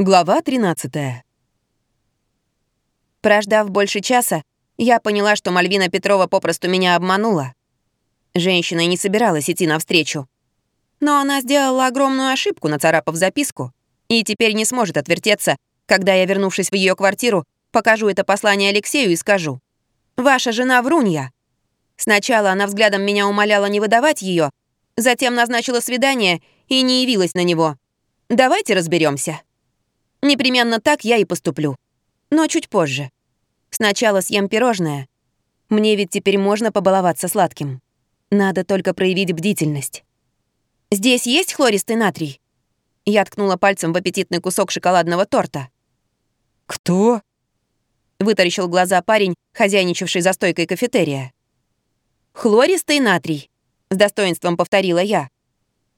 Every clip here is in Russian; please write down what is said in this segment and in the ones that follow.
Глава 13. Прождав больше часа, я поняла, что Мальвина Петрова попросту меня обманула. Женщина не собиралась идти навстречу. Но она сделала огромную ошибку, нацарапав записку, и теперь не сможет отвертеться, когда я, вернувшись в ее квартиру, покажу это послание Алексею и скажу. «Ваша жена врунья». Сначала она взглядом меня умоляла не выдавать ее, затем назначила свидание и не явилась на него. Давайте разберемся. Непременно так я и поступлю. Но чуть позже. Сначала съем пирожное. Мне ведь теперь можно побаловаться сладким. Надо только проявить бдительность. «Здесь есть хлористый натрий?» Я ткнула пальцем в аппетитный кусок шоколадного торта. «Кто?» Вытаращил глаза парень, хозяйничавший за стойкой кафетерия. «Хлористый натрий», — с достоинством повторила я.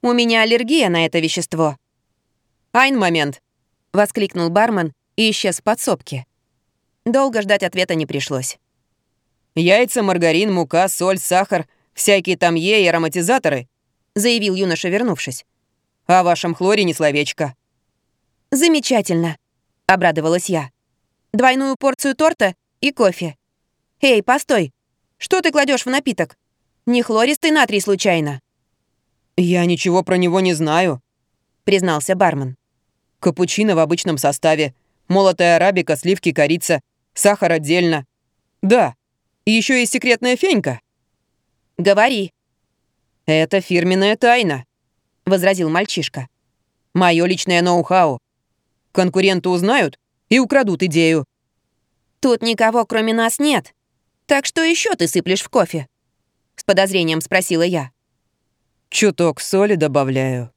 «У меня аллергия на это вещество». «Айн момент», — воскликнул бармен и исчез в подсобке. Долго ждать ответа не пришлось. «Яйца, маргарин, мука, соль, сахар, всякие там е и ароматизаторы», — заявил юноша, вернувшись. «О вашем хлоре не словечко». «Замечательно», — обрадовалась я. «Двойную порцию торта и кофе. Эй, постой, что ты кладешь в напиток? Не хлористый натрий случайно?» «Я ничего про него не знаю», — признался бармен. Капучино в обычном составе. Молотая арабика, сливки, корица. Сахар отдельно. Да, и еще есть секретная фенька. Говори. Это фирменная тайна, возразил мальчишка. Мое личное ноу-хау. Конкуренты узнают и украдут идею. Тут никого, кроме нас, нет. Так что еще ты сыплешь в кофе? С подозрением спросила я. Чуток соли добавляю.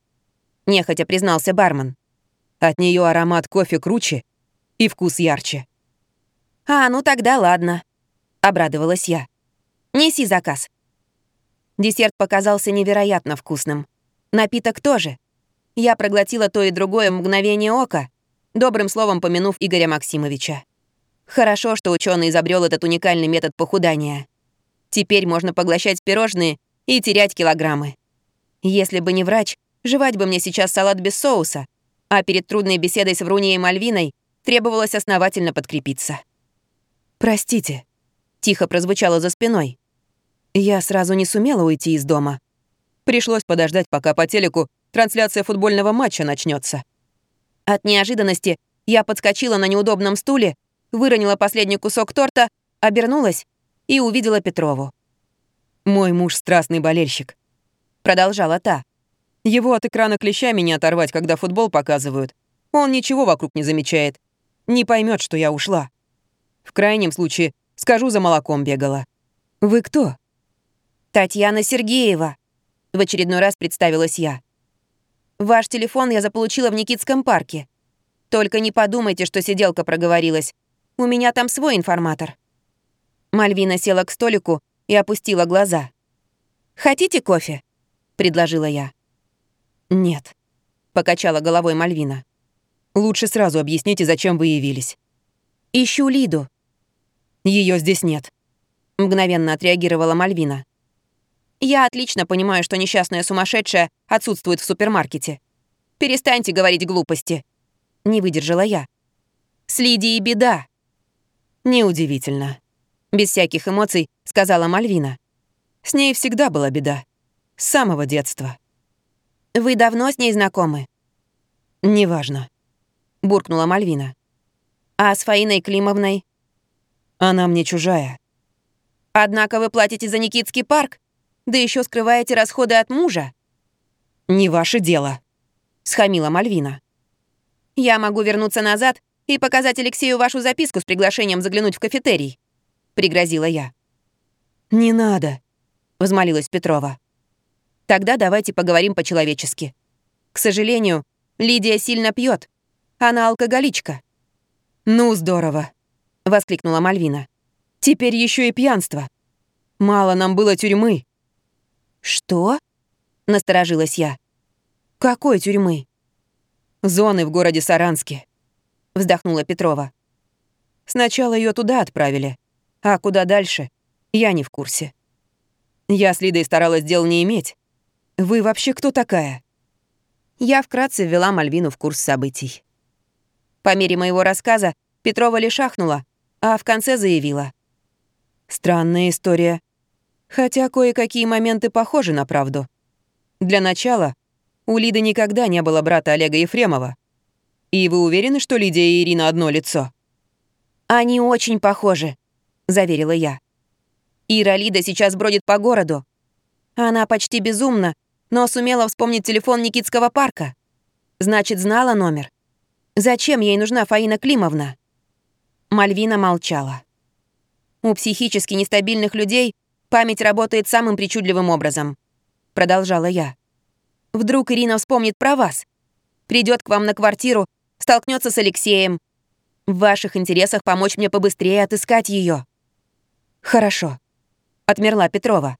Нехотя признался бармен. От нее аромат кофе круче и вкус ярче. «А, ну тогда ладно», — обрадовалась я. «Неси заказ». Десерт показался невероятно вкусным. Напиток тоже. Я проглотила то и другое мгновение ока, добрым словом помянув Игоря Максимовича. Хорошо, что ученый изобрел этот уникальный метод похудания. Теперь можно поглощать пирожные и терять килограммы. Если бы не врач, жевать бы мне сейчас салат без соуса, а перед трудной беседой с Врунией Мальвиной требовалось основательно подкрепиться. «Простите», — тихо прозвучало за спиной. «Я сразу не сумела уйти из дома. Пришлось подождать, пока по телеку трансляция футбольного матча начнется. От неожиданности я подскочила на неудобном стуле, выронила последний кусок торта, обернулась и увидела Петрову. «Мой муж страстный болельщик», — продолжала та. Его от экрана клещами не оторвать, когда футбол показывают. Он ничего вокруг не замечает. Не поймет, что я ушла. В крайнем случае, скажу, за молоком бегала. Вы кто? Татьяна Сергеева. В очередной раз представилась я. Ваш телефон я заполучила в Никитском парке. Только не подумайте, что сиделка проговорилась. У меня там свой информатор. Мальвина села к столику и опустила глаза. «Хотите кофе?» — предложила я. «Нет», — покачала головой Мальвина. «Лучше сразу объясните, зачем вы явились». «Ищу Лиду». Ее здесь нет», — мгновенно отреагировала Мальвина. «Я отлично понимаю, что несчастная сумасшедшая отсутствует в супермаркете. Перестаньте говорить глупости». Не выдержала я. «С Лидией беда». «Неудивительно», — без всяких эмоций сказала Мальвина. «С ней всегда была беда. С самого детства». «Вы давно с ней знакомы?» «Неважно», — буркнула Мальвина. «А с Фаиной Климовной?» «Она мне чужая». «Однако вы платите за Никитский парк, да еще скрываете расходы от мужа». «Не ваше дело», — схамила Мальвина. «Я могу вернуться назад и показать Алексею вашу записку с приглашением заглянуть в кафетерий», — пригрозила я. «Не надо», — взмолилась Петрова. Тогда давайте поговорим по-человечески. К сожалению, Лидия сильно пьет. Она алкоголичка». «Ну, здорово», — воскликнула Мальвина. «Теперь еще и пьянство. Мало нам было тюрьмы». «Что?» — насторожилась я. «Какой тюрьмы?» «Зоны в городе Саранске», — вздохнула Петрова. «Сначала ее туда отправили, а куда дальше, я не в курсе. Я с Лидой старалась дел не иметь, вы вообще кто такая?» Я вкратце ввела Мальвину в курс событий. По мере моего рассказа Петрова лишь ахнула, а в конце заявила. Странная история. Хотя кое-какие моменты похожи на правду. Для начала, у Лиды никогда не было брата Олега Ефремова. И вы уверены, что Лидия и Ирина одно лицо? «Они очень похожи», — заверила я. «Ира Лида сейчас бродит по городу. Она почти безумна, но сумела вспомнить телефон Никитского парка. Значит, знала номер. Зачем ей нужна Фаина Климовна?» Мальвина молчала. У психически нестабильных людей память работает самым причудливым образом. Продолжала я. Вдруг Ирина вспомнит про вас. Придет к вам на квартиру, столкнется с Алексеем. В ваших интересах помочь мне побыстрее отыскать ее. Хорошо. Отмерла Петрова.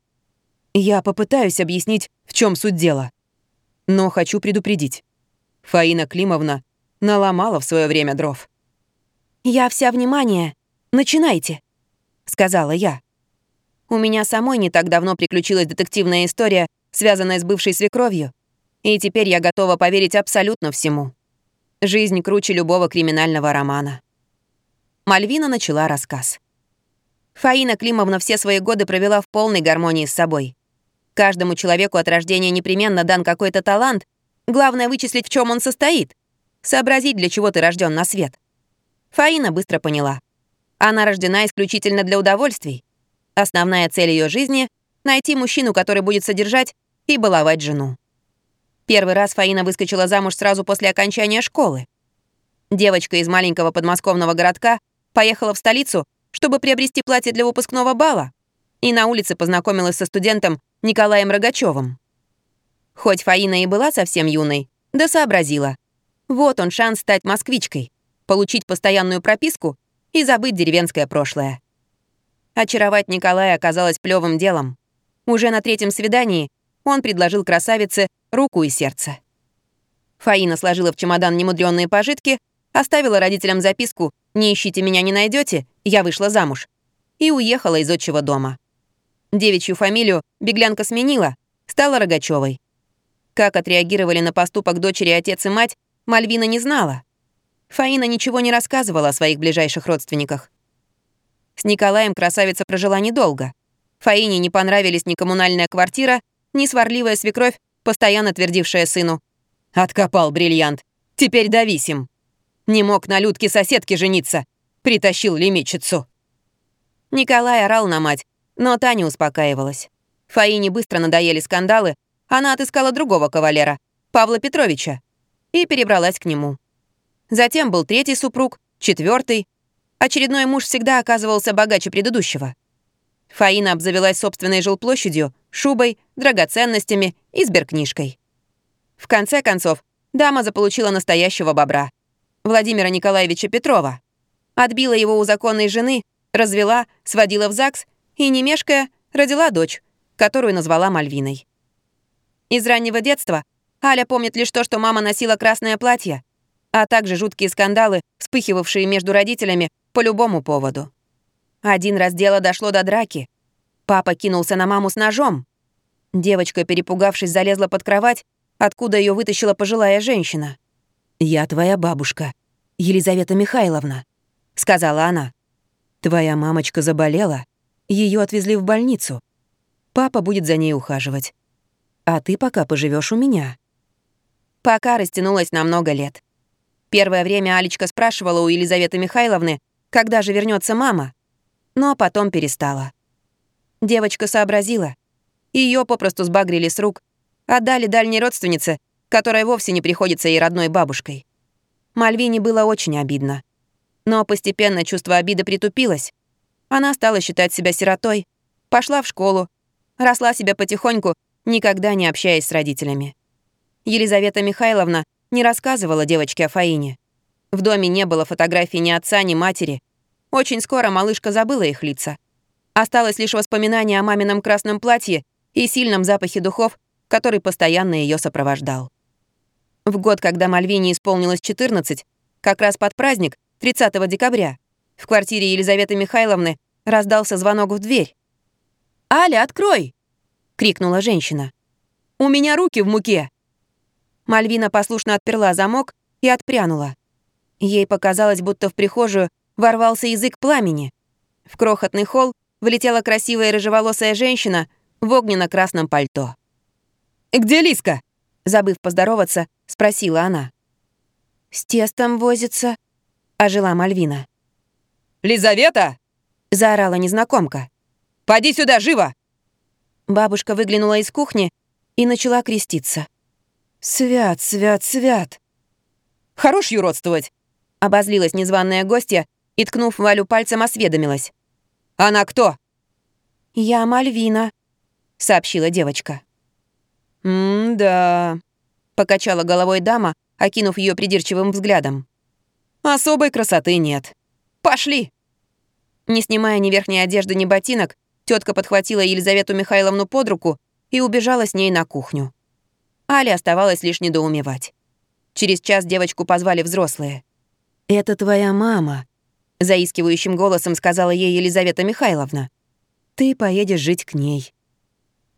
Я попытаюсь объяснить, в чем суть дела. Но хочу предупредить. Фаина Климовна наломала в свое время дров. «Я вся внимание. Начинайте», — сказала я. У меня самой не так давно приключилась детективная история, связанная с бывшей свекровью, и теперь я готова поверить абсолютно всему. Жизнь круче любого криминального романа. Мальвина начала рассказ. Фаина Климовна все свои годы провела в полной гармонии с собой. Каждому человеку от рождения непременно дан какой-то талант, главное вычислить, в чем он состоит, сообразить, для чего ты рожден на свет. Фаина быстро поняла. Она рождена исключительно для удовольствий. Основная цель ее жизни — найти мужчину, который будет содержать и баловать жену. Первый раз Фаина выскочила замуж сразу после окончания школы. Девочка из маленького подмосковного городка поехала в столицу, чтобы приобрести платье для выпускного бала, и на улице познакомилась со студентом Николаем Рогачевым. Хоть Фаина и была совсем юной, да сообразила. Вот он шанс стать москвичкой получить постоянную прописку и забыть деревенское прошлое. Очаровать Николая оказалось плевым делом. Уже на третьем свидании он предложил красавице руку и сердце. Фаина сложила в чемодан немудрённые пожитки, оставила родителям записку «Не ищите меня, не найдете, я вышла замуж» и уехала из отчего дома. Девичью фамилию беглянка сменила, стала Рогачевой. Как отреагировали на поступок дочери отец и мать, Мальвина не знала. Фаина ничего не рассказывала о своих ближайших родственниках. С Николаем красавица прожила недолго. Фаине не понравились ни коммунальная квартира, ни сварливая свекровь, постоянно твердившая сыну. «Откопал бриллиант. Теперь дависим. Не мог на Людке соседке жениться. Притащил лимитчицу». Николай орал на мать, но Таня успокаивалась. Фаине быстро надоели скандалы, она отыскала другого кавалера, Павла Петровича, и перебралась к нему. Затем был третий супруг, четвертый. Очередной муж всегда оказывался богаче предыдущего. Фаина обзавелась собственной жилплощадью, шубой, драгоценностями и сберкнижкой. В конце концов, дама заполучила настоящего бобра — Владимира Николаевича Петрова. Отбила его у законной жены, развела, сводила в ЗАГС и, не мешкая, родила дочь, которую назвала Мальвиной. Из раннего детства Аля помнит лишь то, что мама носила красное платье, а также жуткие скандалы, вспыхивавшие между родителями по любому поводу. Один раз дело дошло до драки. Папа кинулся на маму с ножом. Девочка, перепугавшись, залезла под кровать, откуда ее вытащила пожилая женщина. «Я твоя бабушка, Елизавета Михайловна», — сказала она. «Твоя мамочка заболела, ее отвезли в больницу. Папа будет за ней ухаживать. А ты пока поживешь у меня». Пока растянулось на много лет. Первое время Алечка спрашивала у Елизаветы Михайловны, когда же вернется мама, но потом перестала. Девочка сообразила. Ее попросту сбагрили с рук, отдали дальней родственнице, которая вовсе не приходится ей родной бабушкой. Мальвине было очень обидно. Но постепенно чувство обиды притупилось. Она стала считать себя сиротой, пошла в школу, росла себя потихоньку, никогда не общаясь с родителями. Елизавета Михайловна не рассказывала девочке о Фаине. В доме не было фотографий ни отца, ни матери. Очень скоро малышка забыла их лица. Осталось лишь воспоминание о мамином красном платье и сильном запахе духов, который постоянно ее сопровождал. В год, когда Мальвине исполнилось 14, как раз под праздник, 30 декабря, в квартире Елизаветы Михайловны раздался звонок в дверь. «Аля, открой!» — крикнула женщина. «У меня руки в муке!» Мальвина послушно отперла замок и отпрянула. Ей показалось, будто в прихожую ворвался язык пламени. В крохотный холл влетела красивая рыжеволосая женщина в огненно-красном пальто. «Где Лиска?» Забыв поздороваться, спросила она. «С тестом возится», — ожила Мальвина. «Лизавета!» — заорала незнакомка. «Поди сюда, живо!» Бабушка выглянула из кухни и начала креститься. «Свят, свят, свят!» «Хорош юродствовать!» — обозлилась незваная гостья и, ткнув Валю пальцем, осведомилась. «Она кто?» «Я Мальвина», — сообщила девочка. «М-да», — покачала головой дама, окинув ее придирчивым взглядом. «Особой красоты нет. Пошли!» Не снимая ни верхней одежды, ни ботинок, тетка подхватила Елизавету Михайловну под руку и убежала с ней на кухню. Але оставалось лишь недоумевать. Через час девочку позвали взрослые. «Это твоя мама», — заискивающим голосом сказала ей Елизавета Михайловна. «Ты поедешь жить к ней».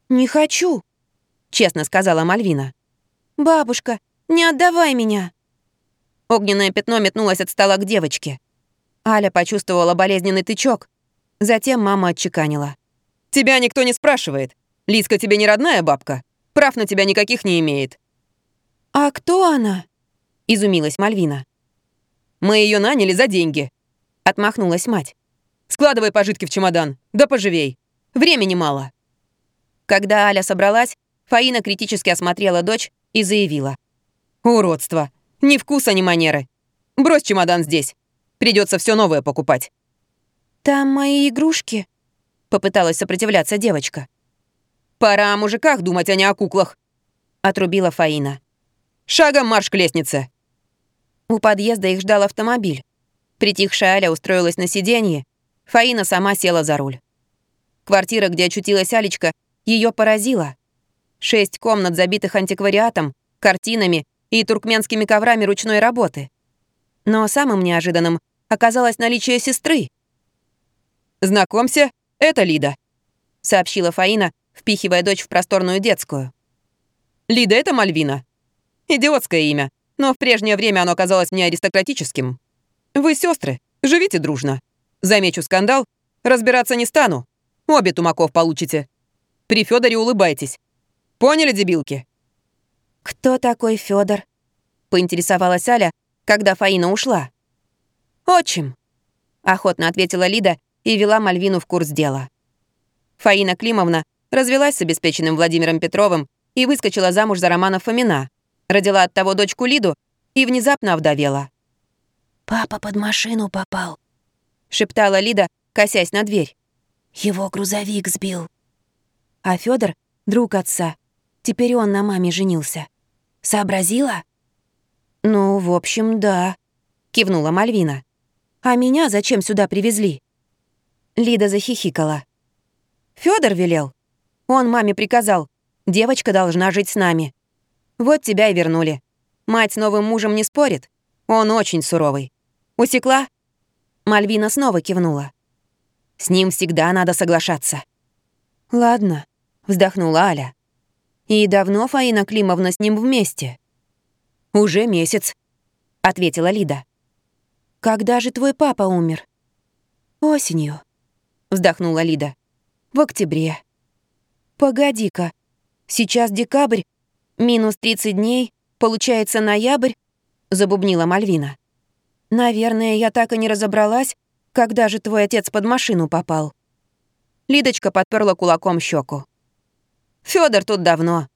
«Не хочу», — честно сказала Мальвина. «Бабушка, не отдавай меня!» Огненное пятно метнулось от стола к девочке. Аля почувствовала болезненный тычок. Затем мама отчеканила. «Тебя никто не спрашивает. Лиска тебе не родная бабка. Прав на тебя никаких не имеет». «А кто она?» — изумилась Мальвина. «Мы ее наняли за деньги», — отмахнулась мать. «Складывай пожитки в чемодан, да поживей. Времени мало». Когда Аля собралась, Фаина критически осмотрела дочь и заявила. «Уродство. Ни вкуса, ни манеры. Брось чемодан здесь. Придется все новое покупать». «Там мои игрушки», — попыталась сопротивляться девочка. «Пора о мужиках думать, а не о куклах», — отрубила Фаина. «Шагом марш к лестнице». У подъезда их ждал автомобиль. Притихшая Аля устроилась на сиденье, Фаина сама села за руль. Квартира, где очутилась Алечка, ее поразила. Шесть комнат, забитых антиквариатом, картинами и туркменскими коврами ручной работы. Но самым неожиданным оказалось наличие сестры. «Знакомься, это Лида», — сообщила Фаина, впихивая дочь в просторную детскую. «Лида — это Мальвина. Идиотское имя, но в прежнее время оно казалось мне аристократическим. Вы сестры, живите дружно. Замечу скандал, разбираться не стану. Обе тумаков получите. При Федоре улыбайтесь. Поняли, дебилки?» «Кто такой Федор? поинтересовалась Аля, когда Фаина ушла. «Отчим», — охотно ответила Лида и вела Мальвину в курс дела. Фаина Климовна развелась с обеспеченным Владимиром Петровым и выскочила замуж за Романа Фомина, родила от того дочку Лиду и внезапно овдовела. «Папа под машину попал», — шептала Лида, косясь на дверь. «Его грузовик сбил». А Федор друг отца. Теперь он на маме женился. Сообразила? Ну, в общем, да, кивнула Мальвина. А меня зачем сюда привезли? Лида захихикала. Федор велел. Он маме приказал. Девочка должна жить с нами. Вот тебя и вернули. Мать с новым мужем не спорит. Он очень суровый. Усекла? Мальвина снова кивнула. С ним всегда надо соглашаться. Ладно, вздохнула Аля. И давно Фаина Климовна с ним вместе? Уже месяц, ответила Лида. Когда же твой папа умер? Осенью, вздохнула Лида. В октябре. Погоди-ка. Сейчас декабрь, минус 30 дней, получается ноябрь, забубнила Мальвина. Наверное, я так и не разобралась, когда же твой отец под машину попал. Лидочка подперла кулаком щеку. Федор тут давно.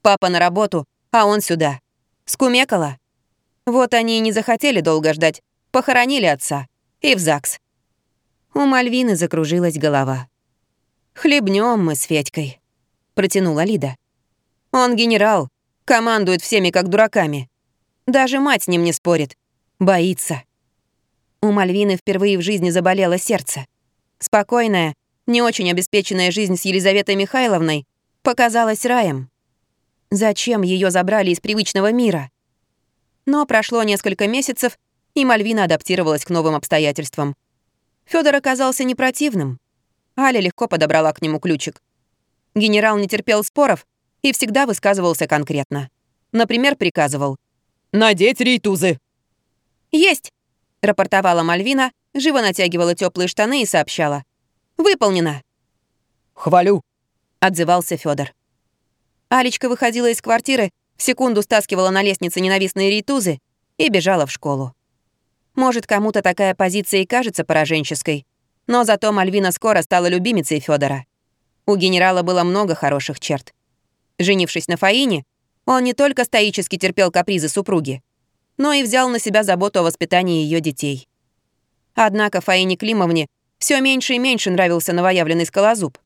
Папа на работу, а он сюда. Скумекала. Вот они и не захотели долго ждать. Похоронили отца. И в ЗАГС. У Мальвины закружилась голова. Хлебнем мы с Федькой», — протянула Лида. «Он генерал, командует всеми как дураками. Даже мать с ним не спорит. Боится». У Мальвины впервые в жизни заболело сердце. Спокойная, не очень обеспеченная жизнь с Елизаветой Михайловной показалась раем. Зачем ее забрали из привычного мира? Но прошло несколько месяцев, и Мальвина адаптировалась к новым обстоятельствам. Федор оказался не противным. Аля легко подобрала к нему ключик. Генерал не терпел споров и всегда высказывался конкретно. Например, приказывал «Надеть рейтузы!» «Есть!» — рапортовала Мальвина, живо натягивала теплые штаны и сообщала. «Выполнено!» «Хвалю!» — отзывался Федор. Алечка выходила из квартиры, в секунду стаскивала на лестнице ненавистные рейтузы и бежала в школу. Может, кому-то такая позиция и кажется пораженческой, но зато Мальвина скоро стала любимицей Федора. У генерала было много хороших черт. Женившись на Фаине, он не только стоически терпел капризы супруги, но и взял на себя заботу о воспитании ее детей. Однако Фаине Климовне все меньше и меньше нравился новоявленный скалозуб.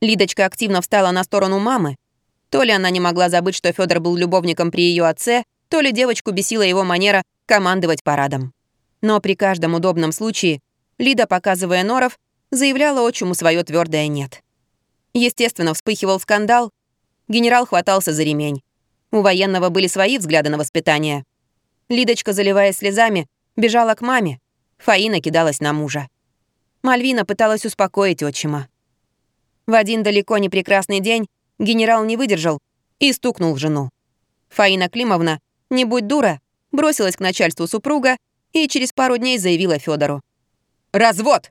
Лидочка активно встала на сторону мамы. То ли она не могла забыть, что Федор был любовником при ее отце, то ли девочку бесила его манера командовать парадом. Но при каждом удобном случае Лида, показывая норов, заявляла отчиму свое твердое «нет». Естественно, вспыхивал скандал. Генерал хватался за ремень. У военного были свои взгляды на воспитание. Лидочка, заливаясь слезами, бежала к маме. Фаина кидалась на мужа. Мальвина пыталась успокоить отчима. В один далеко не прекрасный день генерал не выдержал и стукнул жену. Фаина Климовна, не будь дура, бросилась к начальству супруга и через пару дней заявила Федору: «Развод!»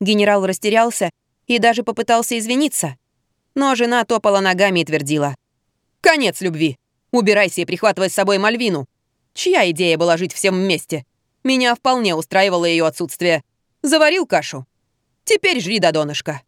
Генерал растерялся и даже попытался извиниться. Но жена топала ногами и твердила. «Конец любви! Убирайся и прихватывай с собой Мальвину! Чья идея была жить всем вместе? Меня вполне устраивало ее отсутствие. Заварил кашу? Теперь жри до донышка!»